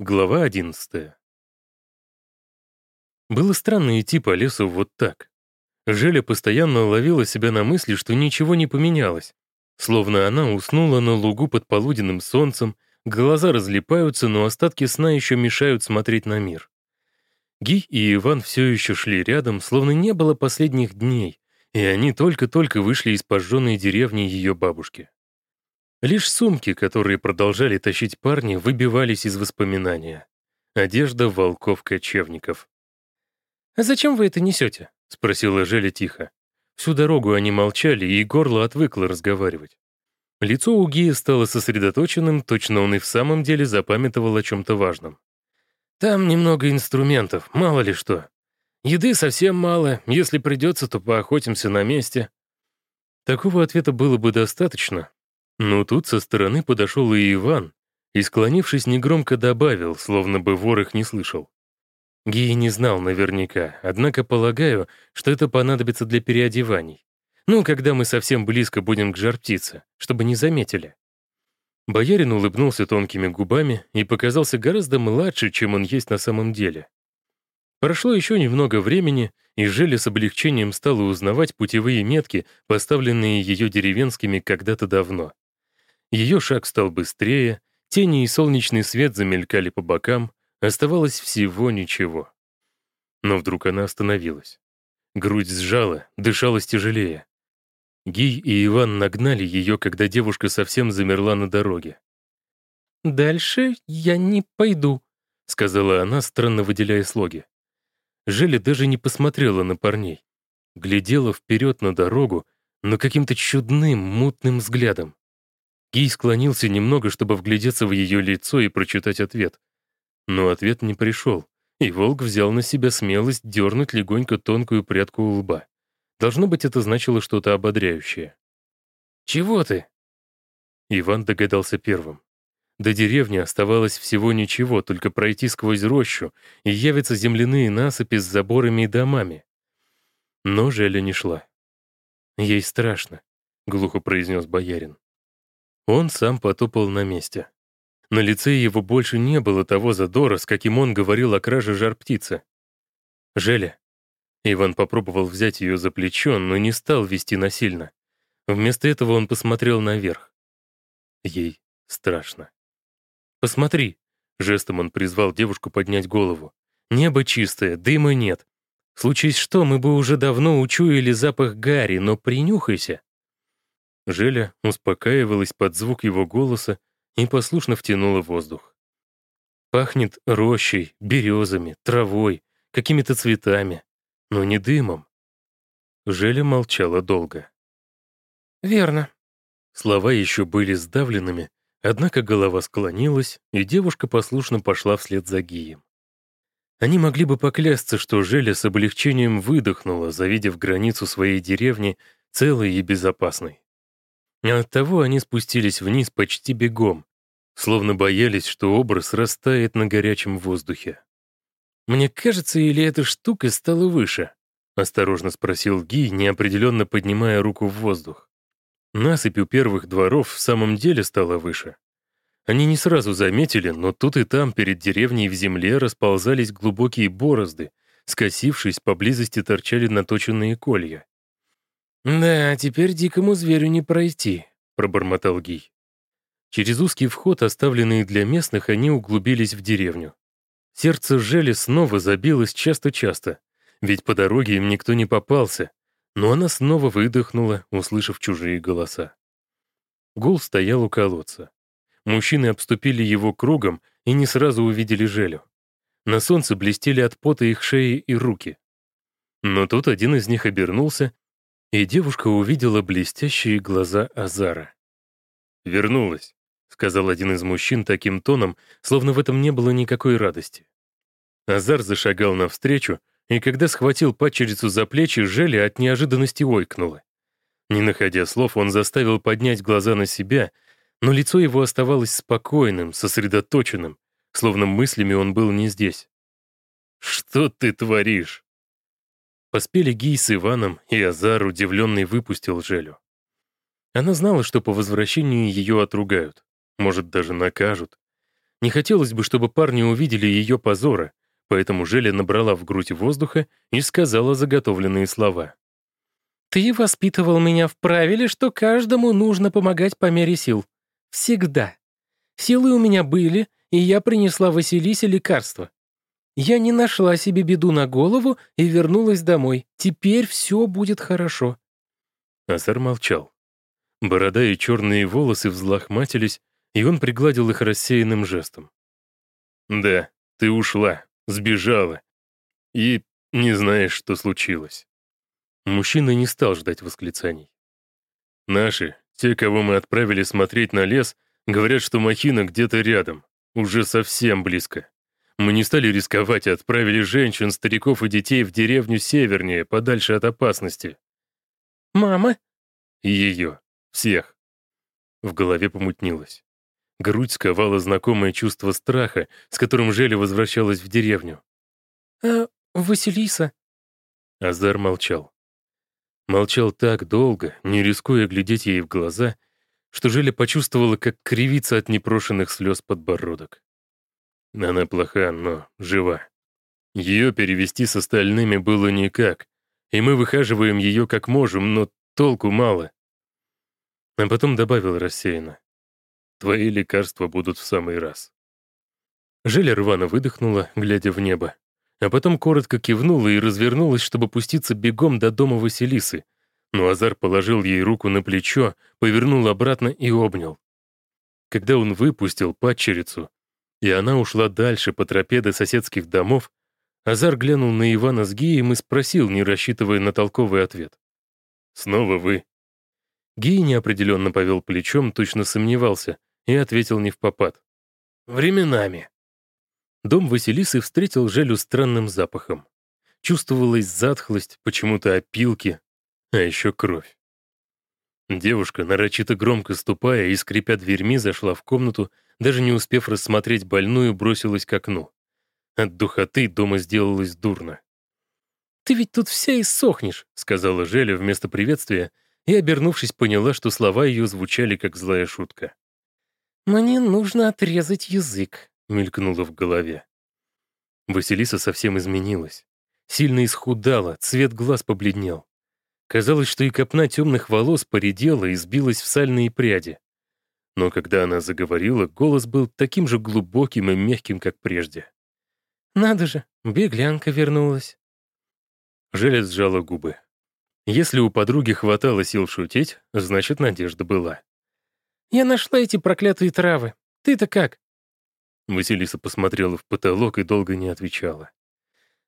Глава одиннадцатая. Было странно идти по лесу вот так. Желя постоянно ловила себя на мысли, что ничего не поменялось. Словно она уснула на лугу под полуденным солнцем, глаза разлипаются, но остатки сна еще мешают смотреть на мир. Ги и Иван все еще шли рядом, словно не было последних дней, и они только-только вышли из пожженной деревни ее бабушки. Лишь сумки, которые продолжали тащить парни, выбивались из воспоминания. Одежда волков-кочевников. «А зачем вы это несете?» — спросила Желя тихо. Всю дорогу они молчали, и горло отвыкло разговаривать. Лицо у Гия стало сосредоточенным, точно он и в самом деле запамятовал о чем-то важном. «Там немного инструментов, мало ли что. Еды совсем мало, если придется, то поохотимся на месте». Такого ответа было бы достаточно, но тут со стороны подошел и Иван, и, склонившись, негромко добавил, словно бы вор их не слышал. Гия не знал наверняка, однако полагаю, что это понадобится для переодеваний. Ну, когда мы совсем близко будем к жар-птице, чтобы не заметили. Боярин улыбнулся тонкими губами и показался гораздо младше, чем он есть на самом деле. Прошло еще немного времени, и Желя с облегчением стала узнавать путевые метки, поставленные ее деревенскими когда-то давно. Ее шаг стал быстрее, тени и солнечный свет замелькали по бокам, оставалось всего ничего. Но вдруг она остановилась. Грудь сжала, дышалась тяжелее. Гий и Иван нагнали ее, когда девушка совсем замерла на дороге. «Дальше я не пойду», — сказала она, странно выделяя слоги. Желя даже не посмотрела на парней. Глядела вперед на дорогу, но каким-то чудным, мутным взглядом. Гий склонился немного, чтобы вглядеться в ее лицо и прочитать ответ. Но ответ не пришел, и волк взял на себя смелость дернуть легонько тонкую прядку у лба. Должно быть, это значило что-то ободряющее. «Чего ты?» Иван догадался первым. До деревни оставалось всего ничего, только пройти сквозь рощу, и явятся земляные насыпи с заборами и домами. Но Желя не шла. «Ей страшно», — глухо произнес боярин. Он сам потопал на месте. На лице его больше не было того задора, с каким он говорил о краже жар-птицы. «Желя». Иван попробовал взять ее за плечо, но не стал вести насильно. Вместо этого он посмотрел наверх. Ей страшно. «Посмотри!» — жестом он призвал девушку поднять голову. «Небо чистое, дыма нет. Случись что, мы бы уже давно учуяли запах гари, но принюхайся. Желя успокаивалась под звук его голоса и послушно втянула воздух. Пахнет рощей, березами, травой, какими-то цветами, но не дымом. Желя молчала долго. «Верно». Слова еще были сдавленными, однако голова склонилась, и девушка послушно пошла вслед за Гием. Они могли бы поклясться, что Желя с облегчением выдохнула, завидев границу своей деревни целой и безопасной. Оттого они спустились вниз почти бегом, словно боялись, что образ растает на горячем воздухе. «Мне кажется, или эта штука стала выше?» — осторожно спросил Ги, неопределенно поднимая руку в воздух. Насыпь у первых дворов в самом деле стала выше. Они не сразу заметили, но тут и там перед деревней в земле расползались глубокие борозды, скосившись, поблизости торчали наточенные колья. «Да, теперь дикому зверю не пройти», — пробормотал Гий. Через узкий вход, оставленный для местных, они углубились в деревню. Сердце Жели снова забилось часто-часто, ведь по дороге им никто не попался, но она снова выдохнула, услышав чужие голоса. Гул стоял у колодца. Мужчины обступили его кругом и не сразу увидели Желю. На солнце блестели от пота их шеи и руки. Но тут один из них обернулся и девушка увидела блестящие глаза Азара. «Вернулась», — сказал один из мужчин таким тоном, словно в этом не было никакой радости. Азар зашагал навстречу, и когда схватил падчерицу за плечи, Желя от неожиданности ойкнула. Не находя слов, он заставил поднять глаза на себя, но лицо его оставалось спокойным, сосредоточенным, словно мыслями он был не здесь. «Что ты творишь?» Поспели Гий с Иваном, и Азар, удивленный, выпустил Желю. Она знала, что по возвращении ее отругают, может, даже накажут. Не хотелось бы, чтобы парни увидели ее позора, поэтому Желя набрала в грудь воздуха и сказала заготовленные слова. «Ты воспитывал меня в правиле, что каждому нужно помогать по мере сил. Всегда. Силы у меня были, и я принесла Василисе лекарство. Я не нашла себе беду на голову и вернулась домой. Теперь все будет хорошо». Азар молчал. Борода и черные волосы взлохматились, и он пригладил их рассеянным жестом. «Да, ты ушла, сбежала. И не знаешь, что случилось». Мужчина не стал ждать восклицаний. «Наши, те, кого мы отправили смотреть на лес, говорят, что махина где-то рядом, уже совсем близко. Мы не стали рисковать и отправили женщин, стариков и детей в деревню севернее, подальше от опасности. «Мама?» Ее. Всех. В голове помутнилось. Грудь сковала знакомое чувство страха, с которым Желя возвращалась в деревню. «А Василиса?» Азар молчал. Молчал так долго, не рискуя глядеть ей в глаза, что Желя почувствовала, как кривится от непрошенных слез подбородок. Она плоха, но жива. Ее перевести с остальными было никак, и мы выхаживаем ее как можем, но толку мало. А потом добавил рассеянно. Твои лекарства будут в самый раз. Желя рвано выдохнула, глядя в небо, а потом коротко кивнула и развернулась, чтобы пуститься бегом до дома Василисы, но Азар положил ей руку на плечо, повернул обратно и обнял. Когда он выпустил падчерицу, и она ушла дальше по тропе до соседских домов, Азар глянул на Ивана с Гием и спросил, не рассчитывая на толковый ответ. «Снова вы?» Гей неопределенно повел плечом, точно сомневался, и ответил не в попад. «Временами». Дом Василисы встретил Желю странным запахом. Чувствовалась затхлость, почему-то опилки, а еще кровь. Девушка, нарочито громко ступая и скрипя дверьми, зашла в комнату, даже не успев рассмотреть больную, бросилась к окну. От духоты дома сделалось дурно. «Ты ведь тут вся иссохнешь», — сказала Желя вместо приветствия, и, обернувшись, поняла, что слова ее звучали как злая шутка. «Мне нужно отрезать язык», — мелькнуло в голове. Василиса совсем изменилась. Сильно исхудала, цвет глаз побледнел. Казалось, что и копна темных волос поредела и сбилась в сальные пряди. Но когда она заговорила, голос был таким же глубоким и мягким, как прежде. «Надо же, беглянка вернулась». Желез сжала губы. Если у подруги хватало сил шутить, значит, надежда была. «Я нашла эти проклятые травы. Ты-то как?» Василиса посмотрела в потолок и долго не отвечала.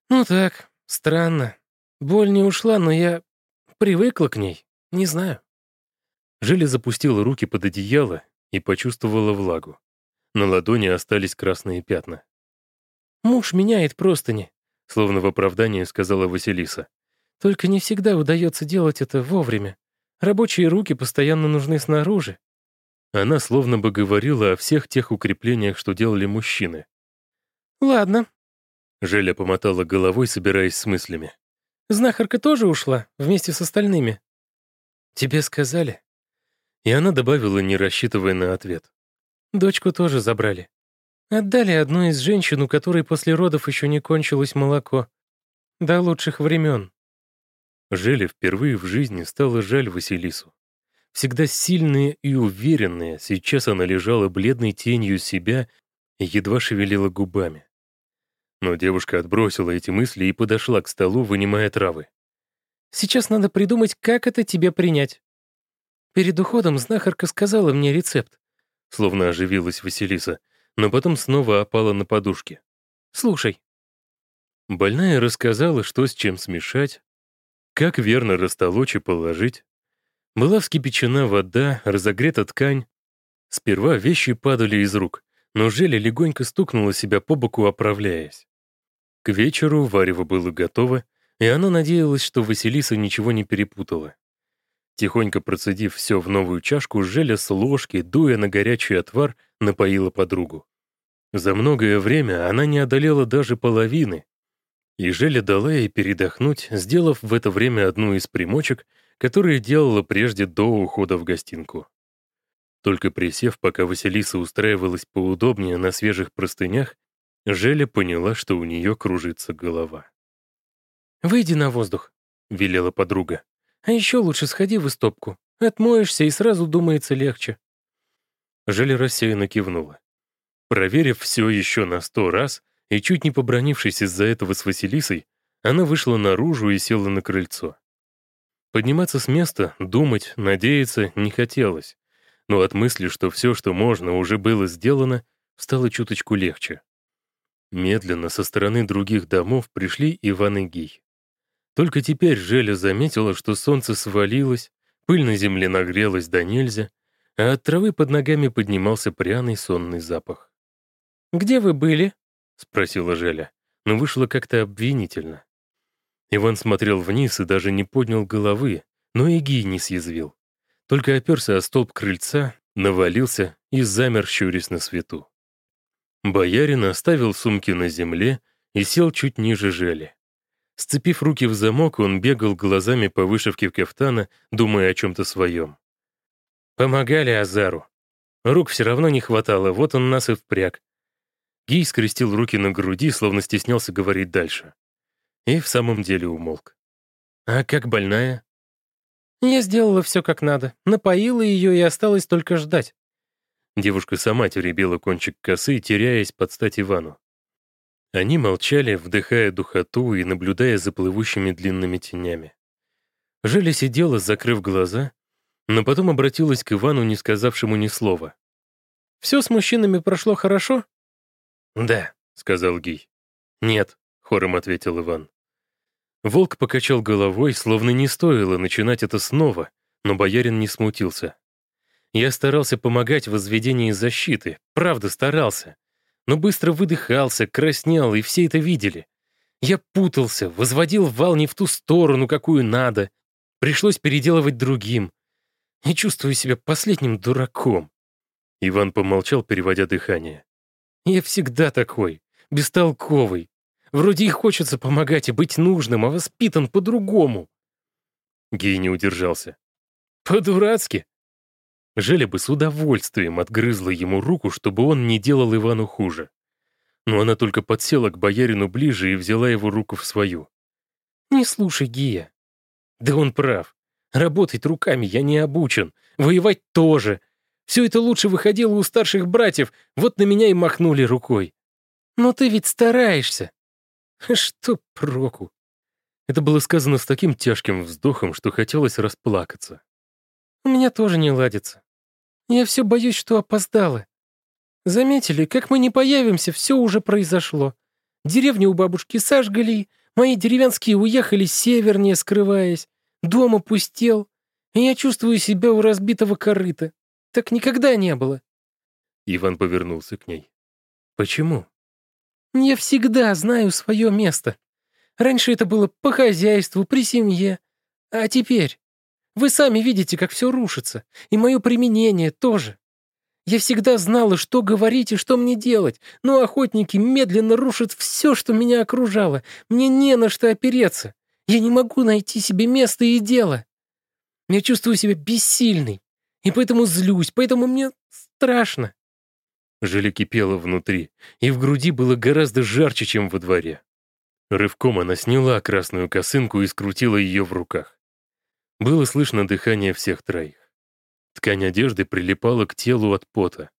«Ну так, странно. Боль не ушла, но я привыкла к ней. Не знаю». Желя запустила руки под одеяло и почувствовала влагу. На ладони остались красные пятна. «Муж меняет простыни», — словно в оправдании сказала Василиса. «Только не всегда удается делать это вовремя. Рабочие руки постоянно нужны снаружи». Она словно бы говорила о всех тех укреплениях, что делали мужчины. «Ладно». Желя помотала головой, собираясь с мыслями. «Знахарка тоже ушла, вместе с остальными?» «Тебе сказали?» И она добавила, не рассчитывая на ответ. «Дочку тоже забрали. Отдали одну из женщин, у которой после родов еще не кончилось молоко. До лучших времен». Желе впервые в жизни стало жаль Василису. Всегда сильная и уверенная, сейчас она лежала бледной тенью себя и едва шевелила губами. Но девушка отбросила эти мысли и подошла к столу, вынимая травы. «Сейчас надо придумать, как это тебе принять». Перед уходом знахарка сказала мне рецепт. Словно оживилась Василиса, но потом снова опала на подушке. «Слушай». Больная рассказала, что с чем смешать, как верно растолочь и положить. Была вскипячена вода, разогрета ткань. Сперва вещи падали из рук, но Желя легонько стукнула себя по боку, оправляясь. К вечеру варево было готово, и она надеялась, что Василиса ничего не перепутала. Тихонько процедив все в новую чашку, Желя с ложки, дуя на горячий отвар, напоила подругу. За многое время она не одолела даже половины. И Желя дала ей передохнуть, сделав в это время одну из примочек, которые делала прежде до ухода в гостинку. Только присев, пока Василиса устраивалась поудобнее на свежих простынях, Желя поняла, что у нее кружится голова. «Выйди на воздух», — велела подруга. «А еще лучше сходи в истопку. Отмоешься, и сразу думается легче». Желя рассеянно кивнула. Проверив все еще на сто раз и чуть не побронившись из-за этого с Василисой, она вышла наружу и села на крыльцо. Подниматься с места, думать, надеяться не хотелось, но от мысли, что все, что можно, уже было сделано, стало чуточку легче. Медленно со стороны других домов пришли Иван и Гий. Только теперь Желя заметила, что солнце свалилось, пыль на земле нагрелась до нельзя, а от травы под ногами поднимался пряный сонный запах. «Где вы были?» — спросила Желя, но вышло как-то обвинительно. Иван смотрел вниз и даже не поднял головы, но и Гий не съязвил. Только оперся о столб крыльца, навалился и замер, щурясь на свету. Боярин оставил сумки на земле и сел чуть ниже жели. Сцепив руки в замок, он бегал глазами по вышивке кафтана, думая о чем-то своем. Помогали Азару. Рук все равно не хватало, вот он нас и впряг. Гий скрестил руки на груди, словно стеснялся говорить дальше. И в самом деле умолк. «А как больная?» «Я сделала все как надо, напоила ее и осталось только ждать». Девушка сама теребила кончик косы, теряясь под стать Ивану. Они молчали, вдыхая духоту и наблюдая за плывущими длинными тенями. Желя сидела, закрыв глаза, но потом обратилась к Ивану, не сказавшему ни слова. «Все с мужчинами прошло хорошо?» «Да», — сказал Гий. «Нет», — хором ответил Иван. Волк покачал головой, словно не стоило начинать это снова, но боярин не смутился. Я старался помогать в возведении защиты, правда старался, но быстро выдыхался, краснел, и все это видели. Я путался, возводил вал не в ту сторону, какую надо. Пришлось переделывать другим. Я чувствую себя последним дураком. Иван помолчал, переводя дыхание. Я всегда такой, бестолковый. Вроде и хочется помогать и быть нужным, а воспитан по-другому. Гей не удержался. По-дурацки. Желя бы с удовольствием отгрызла ему руку, чтобы он не делал Ивану хуже. Но она только подсела к боярину ближе и взяла его руку в свою. «Не слушай Гия. Да он прав. Работать руками я не обучен. Воевать тоже. Все это лучше выходило у старших братьев, вот на меня и махнули рукой. Но ты ведь стараешься. Что проку? Это было сказано с таким тяжким вздохом, что хотелось расплакаться. У меня тоже не ладится. Я все боюсь, что опоздала. Заметили, как мы не появимся, все уже произошло. Деревню у бабушки сожгли, мои деревенские уехали севернее, скрываясь. Дом опустел, и я чувствую себя у разбитого корыта. Так никогда не было. Иван повернулся к ней. Почему? Я всегда знаю свое место. Раньше это было по хозяйству, при семье. А теперь вы сами видите, как все рушится, и мое применение тоже. Я всегда знала, что говорить и что мне делать, но охотники медленно рушат все, что меня окружало. Мне не на что опереться. Я не могу найти себе место и дело. Я чувствую себя бессильной, и поэтому злюсь, поэтому мне страшно. Желе кипело внутри, и в груди было гораздо жарче, чем во дворе. Рывком она сняла красную косынку и скрутила ее в руках. Было слышно дыхание всех троих. Ткань одежды прилипала к телу от пота.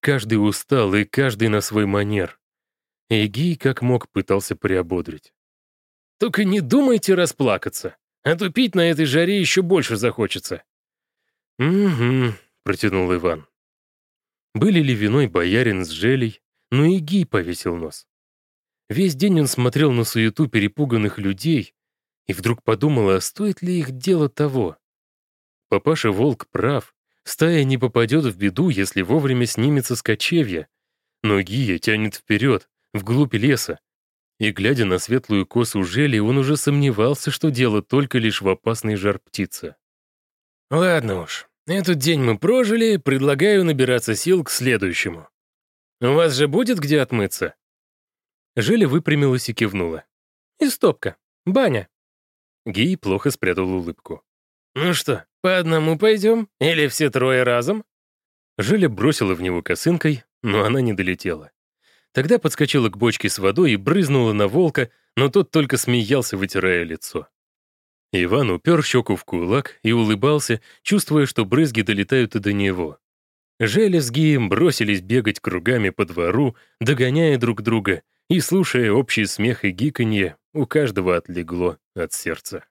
Каждый устал, и каждый на свой манер. Эгий как мог пытался приободрить. «Только не думайте расплакаться, а то пить на этой жаре еще больше захочется». «Угу», — протянул Иван. Были ли виной боярин с желей, но Игий повесил нос. Весь день он смотрел на суету перепуганных людей, и вдруг подумала, стоит ли их дело того. Папаша Волк прав, стая не попадет в беду, если вовремя снимется с кочевья, но Гия тянет вперед, вглубь леса, и, глядя на светлую косу жели, он уже сомневался, что дело только лишь в опасной жар птицы. «Ладно уж, этот день мы прожили, предлагаю набираться сил к следующему. У вас же будет где отмыться?» Желя выпрямилась и кивнула. «Истопка, баня». Гей плохо спрятал улыбку. «Ну что, по одному пойдем? Или все трое разом?» Желя бросила в него косынкой, но она не долетела. Тогда подскочила к бочке с водой и брызнула на волка, но тот только смеялся, вытирая лицо. Иван упер щеку в кулак и улыбался, чувствуя, что брызги долетают и до него. Желя с Гием бросились бегать кругами по двору, догоняя друг друга, и, слушая общий смех и гиканье, у каждого отлегло от сердца.